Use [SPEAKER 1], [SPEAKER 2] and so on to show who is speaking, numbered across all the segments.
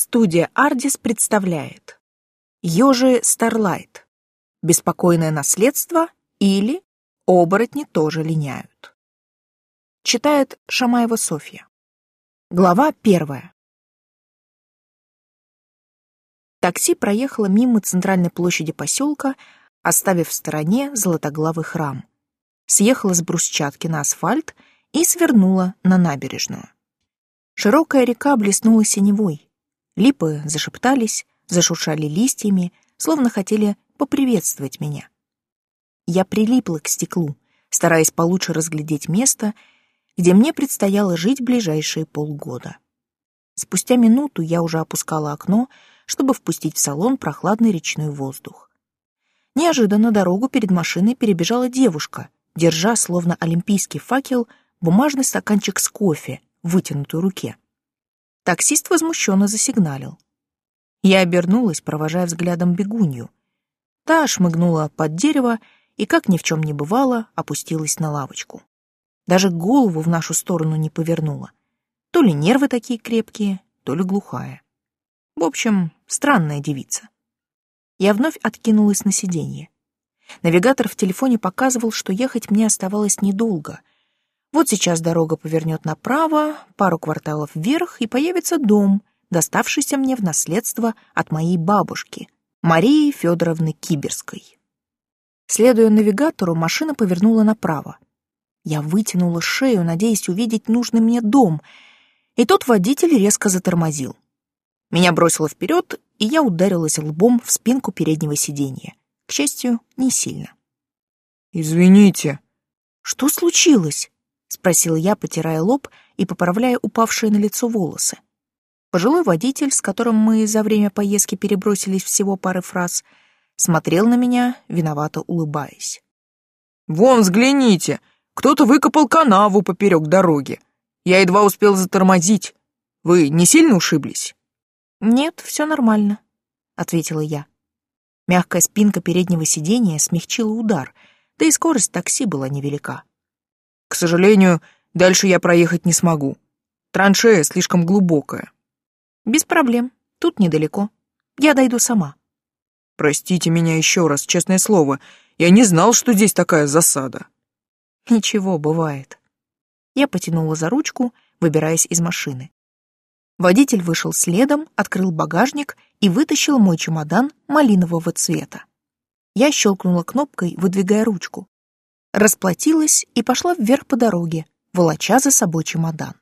[SPEAKER 1] Студия «Ардис» представляет «Ёжи Старлайт. Беспокойное наследство» или «Оборотни тоже линяют». Читает Шамаева Софья. Глава первая. Такси проехало мимо центральной площади поселка, оставив в стороне золотоглавый храм. Съехала с брусчатки на асфальт и свернула на набережную. Широкая река блеснула синевой. Липы зашептались, зашуршали листьями, словно хотели поприветствовать меня. Я прилипла к стеклу, стараясь получше разглядеть место, где мне предстояло жить ближайшие полгода. Спустя минуту я уже опускала окно, чтобы впустить в салон прохладный речной воздух. Неожиданно дорогу перед машиной перебежала девушка, держа, словно олимпийский факел, бумажный стаканчик с кофе в вытянутой руке. Таксист возмущенно засигналил. Я обернулась, провожая взглядом бегунью. Та шмыгнула под дерево и, как ни в чем не бывало, опустилась на лавочку. Даже голову в нашу сторону не повернула. То ли нервы такие крепкие, то ли глухая. В общем, странная девица. Я вновь откинулась на сиденье. Навигатор в телефоне показывал, что ехать мне оставалось недолго — вот сейчас дорога повернет направо, пару кварталов вверх, и появится дом, доставшийся мне в наследство от моей бабушки, Марии Федоровны Киберской. Следуя навигатору, машина повернула направо. Я вытянула шею, надеясь увидеть нужный мне дом, и тот водитель резко затормозил. Меня бросило вперед, и я ударилась лбом в спинку переднего сиденья. К счастью, не сильно.
[SPEAKER 2] «Извините».
[SPEAKER 1] «Что случилось?» — спросила я, потирая лоб и поправляя упавшие на лицо волосы. Пожилой водитель, с которым мы за время поездки перебросились всего пары фраз, смотрел на меня, виновато улыбаясь.
[SPEAKER 2] «Вон, взгляните! Кто-то выкопал канаву поперек дороги. Я едва успел затормозить. Вы не сильно ушиблись?»
[SPEAKER 1] «Нет, все нормально», — ответила я. Мягкая спинка переднего сиденья смягчила удар, да и скорость такси была невелика.
[SPEAKER 2] К сожалению, дальше я проехать не смогу. Траншея слишком глубокая.
[SPEAKER 1] Без проблем. Тут недалеко. Я дойду сама.
[SPEAKER 2] Простите меня еще раз, честное слово. Я не знал, что здесь такая засада.
[SPEAKER 1] Ничего, бывает. Я потянула за ручку, выбираясь из машины. Водитель вышел следом, открыл багажник и вытащил мой чемодан малинового цвета. Я щелкнула кнопкой, выдвигая ручку расплатилась и пошла вверх по дороге, волоча за собой чемодан.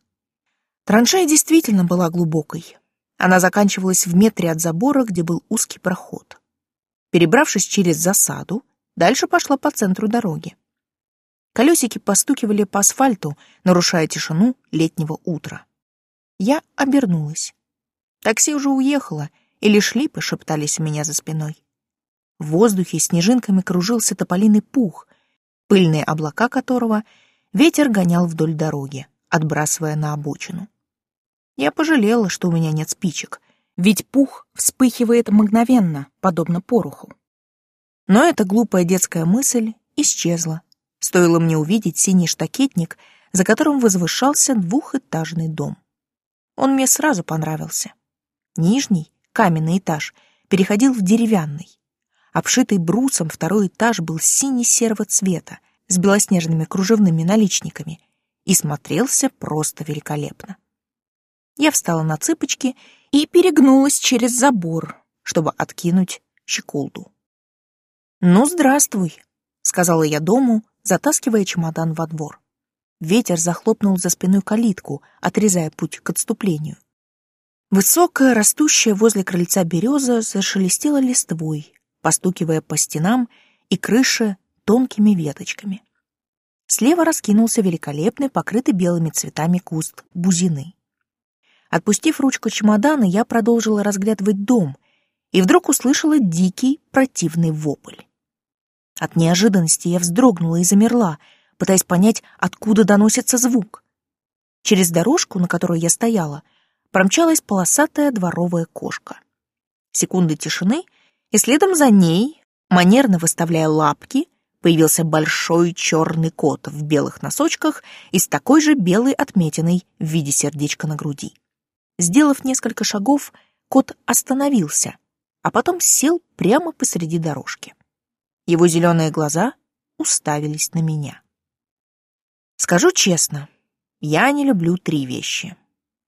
[SPEAKER 1] Траншея действительно была глубокой. Она заканчивалась в метре от забора, где был узкий проход. Перебравшись через засаду, дальше пошла по центру дороги. Колесики постукивали по асфальту, нарушая тишину летнего утра. Я обернулась. Такси уже уехало, и лишь липы шептались у меня за спиной. В воздухе снежинками кружился тополиный пух, пыльные облака которого ветер гонял вдоль дороги, отбрасывая на обочину. Я пожалела, что у меня нет спичек, ведь пух вспыхивает мгновенно, подобно пороху. Но эта глупая детская мысль исчезла. Стоило мне увидеть синий штакетник, за которым возвышался двухэтажный дом. Он мне сразу понравился. Нижний, каменный этаж, переходил в деревянный. Обшитый брусом второй этаж был сине-серого цвета, с белоснежными кружевными наличниками, и смотрелся просто великолепно. Я встала на цыпочки и перегнулась через забор, чтобы откинуть щеколду. «Ну, здравствуй», — сказала я дому, затаскивая чемодан во двор. Ветер захлопнул за спиной калитку, отрезая путь к отступлению. Высокая, растущая возле крыльца береза зашелестела листвой, постукивая по стенам и крыше тонкими веточками. Слева раскинулся великолепный, покрытый белыми цветами куст бузины. Отпустив ручку чемодана, я продолжила разглядывать дом и вдруг услышала дикий, противный вопль. От неожиданности я вздрогнула и замерла, пытаясь понять, откуда доносится звук. Через дорожку, на которой я стояла, промчалась полосатая дворовая кошка. Секунды тишины, и следом за ней, манерно выставляя лапки, появился большой черный кот в белых носочках и с такой же белой отметиной в виде сердечка на груди. Сделав несколько шагов, кот остановился, а потом сел прямо посреди дорожки. Его зеленые глаза уставились на меня. Скажу честно, я не люблю три вещи.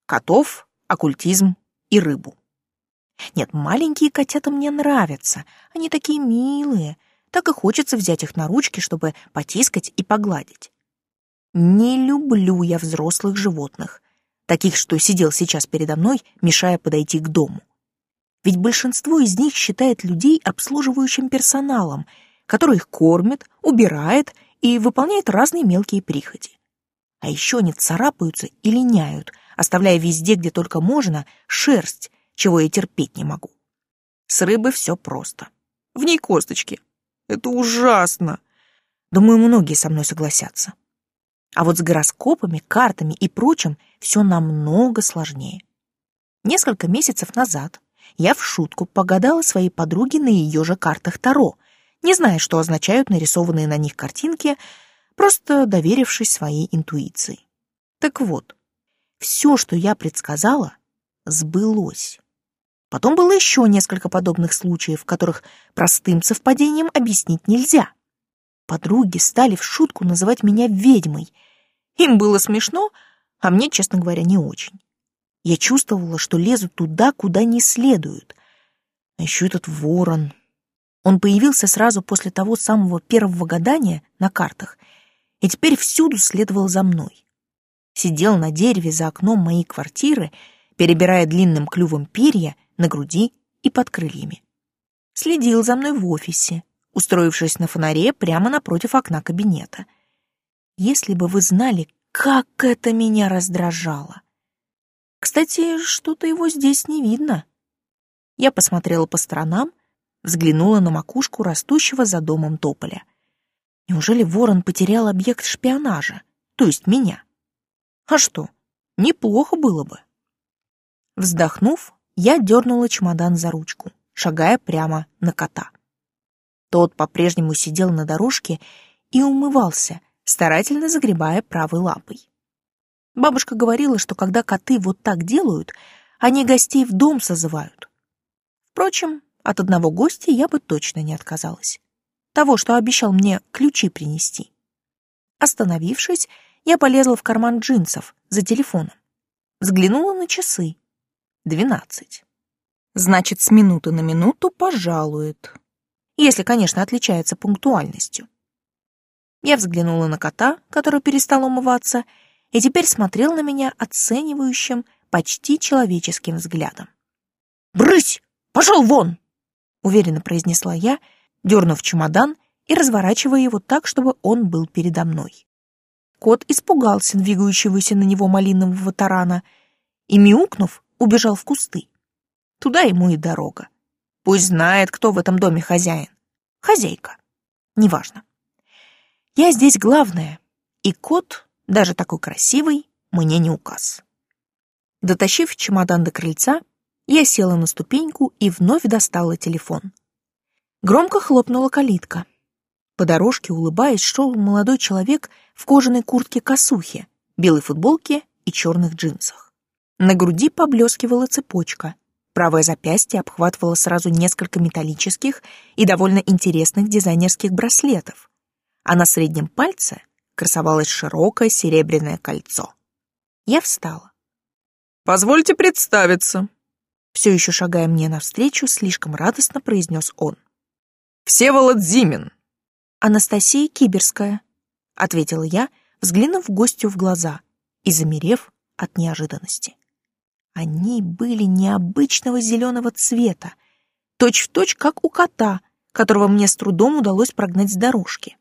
[SPEAKER 1] Котов, оккультизм и рыбу. Нет, маленькие котята мне нравятся. Они такие милые. Так и хочется взять их на ручки, чтобы потискать и погладить. Не люблю я взрослых животных, таких, что сидел сейчас передо мной, мешая подойти к дому. Ведь большинство из них считает людей обслуживающим персоналом, который их кормит, убирает и выполняет разные мелкие прихоти. А еще они царапаются и линяют, оставляя везде, где только можно, шерсть, чего я терпеть не могу. С рыбы все просто. В ней косточки. Это ужасно. Думаю, многие со мной согласятся. А вот с гороскопами, картами и прочим все намного сложнее. Несколько месяцев назад я в шутку погадала своей подруге на ее же картах Таро, не зная, что означают нарисованные на них картинки, просто доверившись своей интуиции. Так вот, все, что я предсказала, сбылось. Потом было еще несколько подобных случаев, которых простым совпадением объяснить нельзя. Подруги стали в шутку называть меня ведьмой. Им было смешно, а мне, честно говоря, не очень. Я чувствовала, что лезу туда, куда не следует. А еще этот ворон. Он появился сразу после того самого первого гадания на картах, и теперь всюду следовал за мной. Сидел на дереве за окном моей квартиры, перебирая длинным клювом перья — на груди и под крыльями. Следил за мной в офисе, устроившись на фонаре прямо напротив окна кабинета. Если бы вы знали, как это меня раздражало. Кстати, что-то его здесь не видно. Я посмотрела по сторонам, взглянула на макушку растущего за домом тополя. Неужели ворон потерял объект шпионажа, то есть меня? А что, неплохо было бы. Вздохнув, я дернула чемодан за ручку, шагая прямо на кота. Тот по-прежнему сидел на дорожке и умывался, старательно загребая правой лапой. Бабушка говорила, что когда коты вот так делают, они гостей в дом созывают. Впрочем, от одного гостя я бы точно не отказалась. Того, что обещал мне ключи принести. Остановившись, я полезла в карман джинсов за телефоном. Взглянула на часы. Двенадцать. Значит, с минуты на минуту пожалует. Если, конечно, отличается пунктуальностью. Я взглянула на кота, который перестал умываться, и теперь смотрел на меня оценивающим, почти человеческим взглядом. «Брысь! Пошел вон!» — уверенно произнесла я, дернув чемодан и разворачивая его так, чтобы он был передо мной. Кот испугался двигающегося на него малинового тарана и, мяукнув, убежал в кусты. Туда ему и дорога. Пусть знает, кто в этом доме хозяин. Хозяйка. Неважно. Я здесь главная, и кот, даже такой красивый, мне не указ. Дотащив чемодан до крыльца, я села на ступеньку и вновь достала телефон. Громко хлопнула калитка. По дорожке, улыбаясь, шел молодой человек в кожаной куртке-косухе, белой футболке и черных джинсах. На груди поблескивала цепочка. Правое запястье обхватывало сразу несколько металлических и довольно интересных дизайнерских браслетов, а на среднем пальце красовалось широкое серебряное кольцо. Я встала.
[SPEAKER 2] «Позвольте представиться», —
[SPEAKER 1] все еще шагая мне навстречу, слишком радостно произнес он.
[SPEAKER 2] «Всеволод Зимин».
[SPEAKER 1] «Анастасия Киберская», — ответила я, взглянув гостю в глаза и замерев от неожиданности. Они были необычного зеленого цвета, точь-в-точь, точь, как у кота, которого мне с трудом удалось прогнать с дорожки.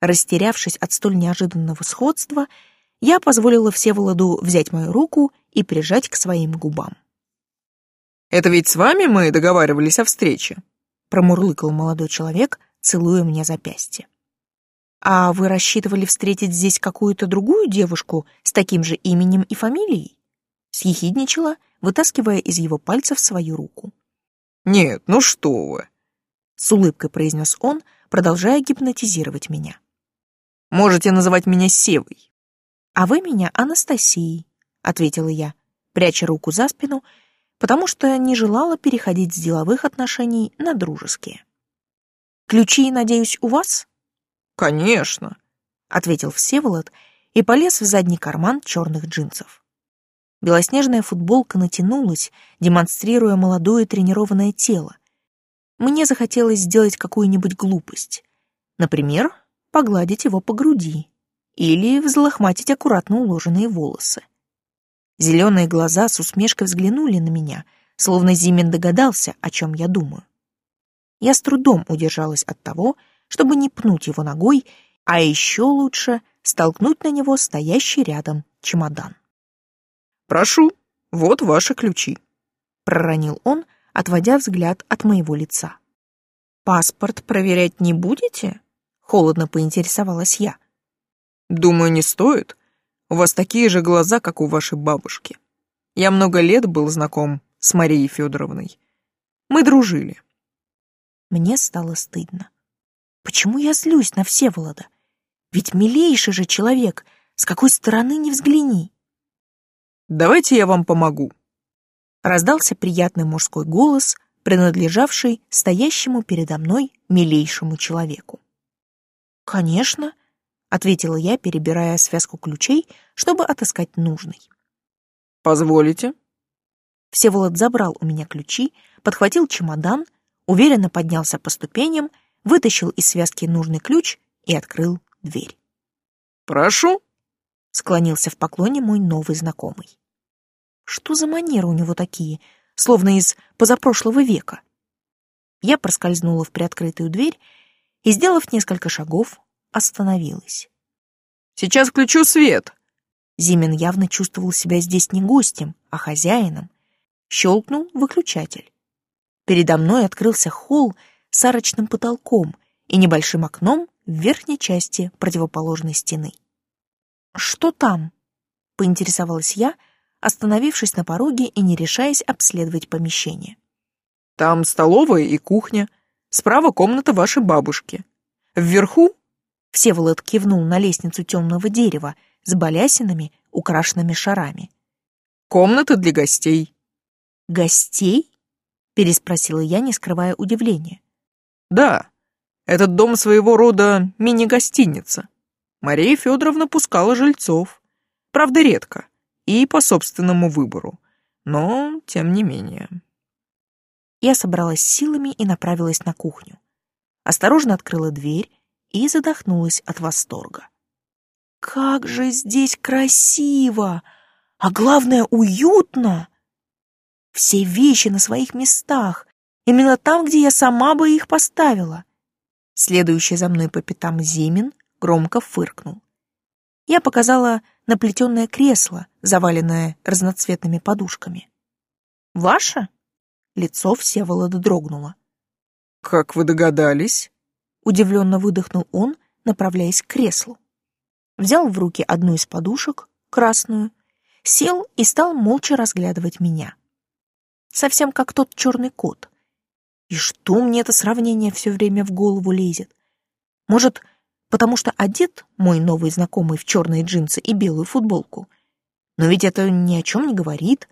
[SPEAKER 1] Растерявшись от столь неожиданного сходства, я позволила Всеволоду взять мою руку и прижать к своим губам.
[SPEAKER 2] «Это ведь с вами мы договаривались о встрече?»
[SPEAKER 1] промурлыкал молодой человек, целуя мне запястье. «А вы рассчитывали встретить здесь какую-то другую девушку с таким же именем и фамилией?» Съехидничала, вытаскивая из его пальцев свою руку.
[SPEAKER 2] «Нет, ну что вы!»
[SPEAKER 1] — с улыбкой произнес он, продолжая гипнотизировать меня.
[SPEAKER 2] «Можете называть меня Севой».
[SPEAKER 1] «А вы меня Анастасией», — ответила я, пряча руку за спину, потому что не желала переходить с деловых отношений на дружеские. «Ключи, надеюсь, у вас?»
[SPEAKER 2] «Конечно», — ответил Всеволод и полез в задний карман черных джинсов.
[SPEAKER 1] Белоснежная футболка натянулась, демонстрируя молодое тренированное тело. Мне захотелось сделать какую-нибудь глупость. Например, погладить его по груди или взлохматить аккуратно уложенные волосы. Зеленые глаза с усмешкой взглянули на меня, словно Зимин догадался, о чем я думаю. Я с трудом удержалась от того, чтобы не пнуть его ногой, а еще лучше столкнуть на него стоящий рядом чемодан.
[SPEAKER 2] «Прошу, вот ваши ключи», —
[SPEAKER 1] проронил он, отводя взгляд от моего лица. «Паспорт проверять не будете?» — холодно поинтересовалась я.
[SPEAKER 2] «Думаю, не стоит. У вас такие же глаза, как у вашей бабушки. Я много лет был знаком с Марией Федоровной. Мы дружили».
[SPEAKER 1] Мне стало стыдно. Почему я злюсь на Всеволода? Ведь милейший же человек, с какой стороны не взгляни.
[SPEAKER 2] «Давайте я вам помогу»,
[SPEAKER 1] раздался приятный мужской голос, принадлежавший стоящему передо мной милейшему человеку. «Конечно», — ответила я, перебирая связку ключей, чтобы отыскать нужный.
[SPEAKER 2] «Позволите?»
[SPEAKER 1] Всеволод забрал у меня ключи, подхватил чемодан, уверенно поднялся по ступеням, вытащил из связки нужный ключ и открыл дверь.
[SPEAKER 2] «Прошу», —
[SPEAKER 1] склонился в поклоне мой новый знакомый. Что за манеры у него такие, словно из позапрошлого века? Я проскользнула в приоткрытую дверь и, сделав несколько шагов, остановилась.
[SPEAKER 2] «Сейчас включу свет!»
[SPEAKER 1] Зимин явно чувствовал себя здесь не гостем, а хозяином. Щелкнул выключатель. Передо мной открылся холл с арочным потолком и небольшим окном в верхней части противоположной стены. «Что там?» — поинтересовалась я, остановившись на пороге и не решаясь обследовать помещение.
[SPEAKER 2] «Там столовая и кухня. Справа комната вашей бабушки. Вверху...»
[SPEAKER 1] Всеволод кивнул на лестницу темного дерева с балясинами, украшенными шарами.
[SPEAKER 2] «Комната для гостей».
[SPEAKER 1] «Гостей?» — переспросила я, не скрывая удивления.
[SPEAKER 2] «Да, этот дом своего рода мини-гостиница. Мария Федоровна пускала жильцов. Правда, редко и по собственному выбору, но тем не менее.
[SPEAKER 1] Я собралась силами и направилась на кухню. Осторожно открыла дверь и задохнулась от восторга. Как же здесь красиво! А главное, уютно! Все вещи на своих местах, именно там, где я сама бы их поставила. Следующий за мной по пятам Зимин громко фыркнул. Я показала на плетеное кресло, заваленное разноцветными подушками. «Ваше?» Лицо Всеволода дрогнуло.
[SPEAKER 2] «Как вы догадались?»
[SPEAKER 1] Удивленно выдохнул он, направляясь к креслу. Взял в руки одну из подушек, красную, сел и стал молча разглядывать меня. Совсем как тот черный кот. И что мне это сравнение все время в голову лезет? Может, потому что одет мой новый знакомый в черные джинсы и белую футболку. Но ведь это ни о чем не говорит.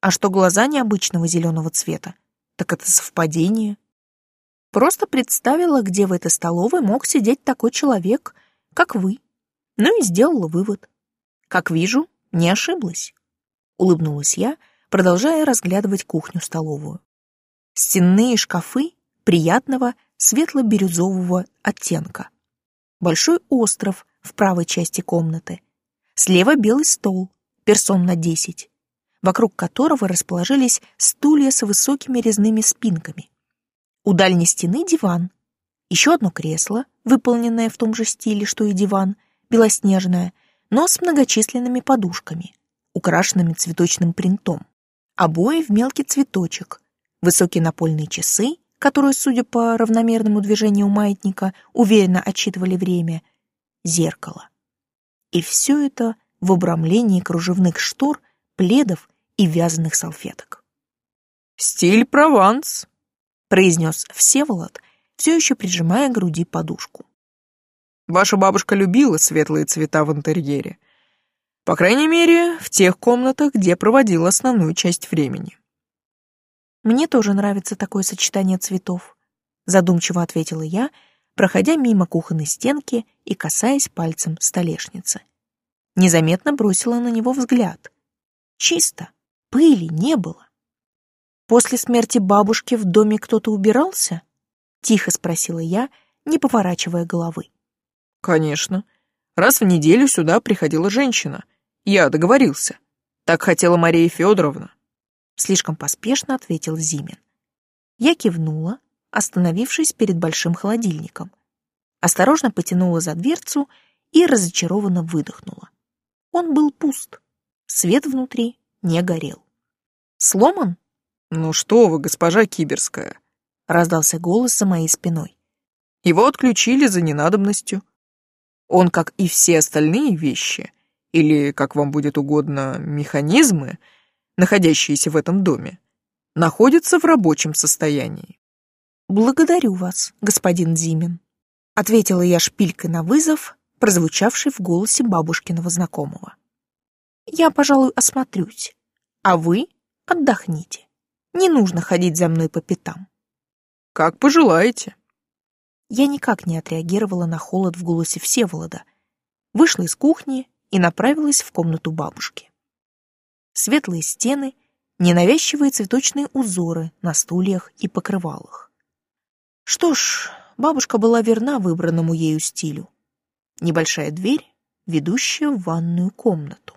[SPEAKER 1] А что глаза необычного зеленого цвета, так это совпадение. Просто представила, где в этой столовой мог сидеть такой человек, как вы. Ну и сделала вывод. Как вижу, не ошиблась. Улыбнулась я, продолжая разглядывать кухню-столовую. Стенные шкафы приятного светло-бирюзового оттенка большой остров в правой части комнаты. Слева белый стол, персон на десять, вокруг которого расположились стулья с высокими резными спинками. У дальней стены диван, еще одно кресло, выполненное в том же стиле, что и диван, белоснежное, но с многочисленными подушками, украшенными цветочным принтом. Обои в мелкий цветочек, высокие напольные часы которые, судя по равномерному движению маятника, уверенно отсчитывали время, зеркало. И все это в обрамлении кружевных штор, пледов и вязаных салфеток.
[SPEAKER 2] «Стиль Прованс», —
[SPEAKER 1] произнес Всеволод, все еще прижимая к груди подушку.
[SPEAKER 2] «Ваша бабушка любила светлые цвета в интерьере. По крайней мере, в тех комнатах, где проводила основную часть времени.
[SPEAKER 1] Мне тоже нравится такое сочетание цветов, задумчиво ответила я, проходя мимо кухонной стенки и касаясь пальцем столешницы. Незаметно бросила на него взгляд. Чисто, пыли не было. После смерти бабушки в доме кто-то убирался? Тихо спросила я, не поворачивая головы.
[SPEAKER 2] Конечно. Раз в неделю сюда приходила женщина. Я договорился. Так хотела Мария Федоровна.
[SPEAKER 1] Слишком поспешно ответил Зимин. Я кивнула, остановившись перед большим холодильником. Осторожно потянула за дверцу и разочарованно выдохнула. Он был пуст. Свет внутри не горел. Сломан?
[SPEAKER 2] Ну что вы, госпожа Киберская,
[SPEAKER 1] раздался голос за моей спиной.
[SPEAKER 2] Его отключили за ненадобностью. Он, как и все остальные вещи, или, как вам будет угодно, механизмы, находящиеся в этом доме, находится в рабочем состоянии.
[SPEAKER 1] «Благодарю вас, господин Зимин», — ответила я шпилькой на вызов, прозвучавший в голосе бабушкиного знакомого. «Я, пожалуй, осмотрюсь, а вы отдохните. Не нужно ходить за мной по пятам».
[SPEAKER 2] «Как пожелаете»,
[SPEAKER 1] я никак не отреагировала на холод в голосе Всеволода, вышла из кухни и направилась в комнату бабушки. Светлые стены, ненавязчивые цветочные узоры на стульях и покрывалах. Что ж, бабушка была верна выбранному ею стилю. Небольшая дверь, ведущая в ванную комнату.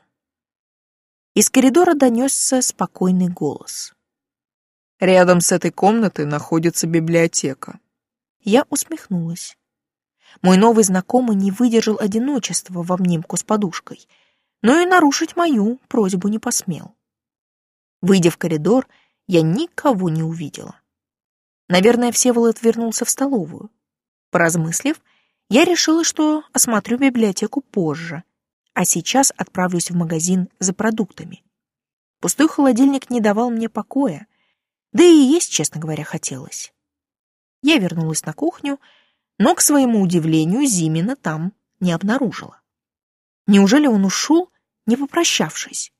[SPEAKER 1] Из коридора донесся спокойный голос.
[SPEAKER 2] Рядом с этой комнатой находится библиотека.
[SPEAKER 1] Я усмехнулась. Мой новый знакомый не выдержал одиночества в обнимку с подушкой, но и нарушить мою просьбу не посмел. Выйдя в коридор, я никого не увидела. Наверное, Всеволод вернулся в столовую. Поразмыслив, я решила, что осмотрю библиотеку позже, а сейчас отправлюсь в магазин за продуктами. Пустой холодильник не давал мне покоя, да и есть, честно говоря, хотелось. Я вернулась на кухню, но, к своему удивлению, Зимина там не обнаружила. Неужели он ушел, не попрощавшись?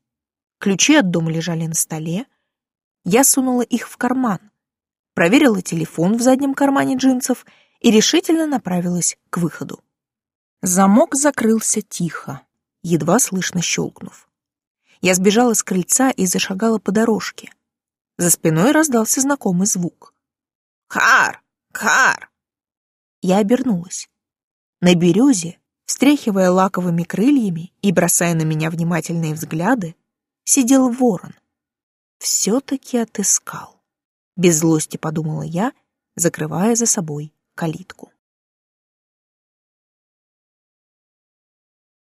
[SPEAKER 1] Ключи от дома лежали на столе. Я сунула их в карман, проверила телефон в заднем кармане джинсов и решительно направилась к выходу. Замок закрылся тихо, едва слышно щелкнув. Я сбежала с крыльца и зашагала по дорожке. За спиной раздался знакомый звук. «Хар! Кар!» Я обернулась. На березе, встряхивая лаковыми крыльями и бросая на меня внимательные взгляды, сидел ворон. Все-таки отыскал. Без злости подумала я, закрывая за собой калитку.